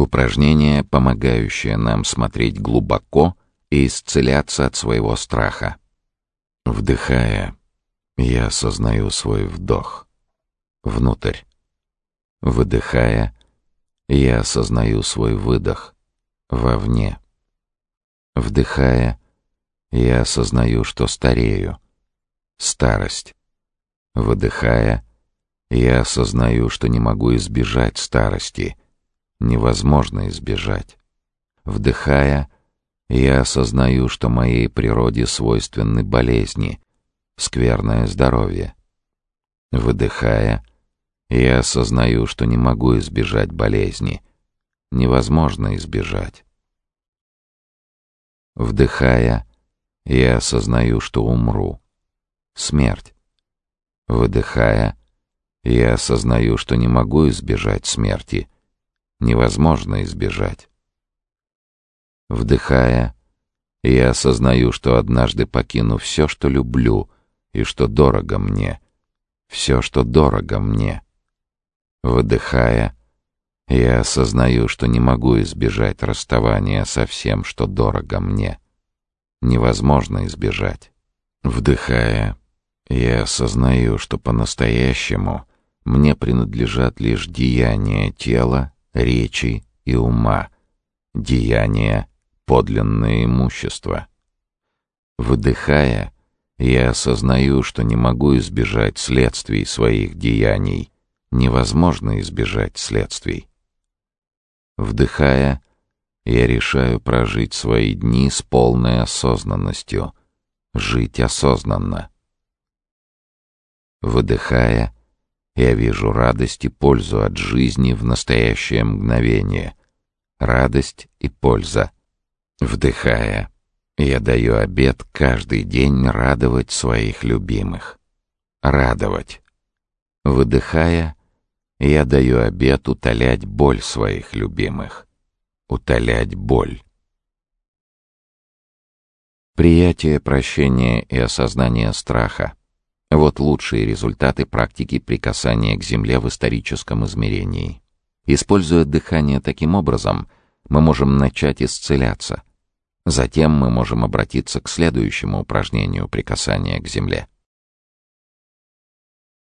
Упражнение, помогающее нам смотреть глубоко и исцеляться от своего страха. Вдыхая, я осознаю свой вдох. Внутрь. Выдыхая, я осознаю свой выдох. Вовне. Вдыхая, я осознаю, что старею. Старость. Выдыхая, я осознаю, что не могу избежать старости. Невозможно избежать. Вдыхая, я осознаю, что моей природе свойственны болезни, скверное здоровье. Выдыхая, я осознаю, что не могу избежать болезни. Невозможно избежать. Вдыхая, я осознаю, что умру. Смерть. Выдыхая, я осознаю, что не могу избежать смерти. Невозможно избежать. Вдыхая, я осознаю, что однажды покину все, что люблю и что дорого мне. Все, что дорого мне. Выдыхая, я осознаю, что не могу избежать расставания со всем, что дорого мне. Невозможно избежать. Вдыхая, я осознаю, что по-настоящему мне принадлежат лишь деяния тела, речи и ума, деяния подлинное имущество. Выдыхая, я осознаю, что не могу избежать следствий своих деяний. Невозможно избежать следствий. Вдыхая, я решаю прожить свои дни с полной осознанностью, жить осознанно. Выдыхая, я вижу радость и пользу от жизни в настоящее мгновение. Радость и польза — Вдыхая, я даю обет каждый день радовать своих любимых. Радовать. Выдыхая, я даю обет утолять боль своих любимых. Утолять боль. Приятие, прощение и осознание страха — вот лучшие результаты практики прикасания к Земле в историческом измерении. Используя дыхание таким образом, мы можем начать исцеляться — Затем мы можем обратиться к следующему упражнению прикасания к земле.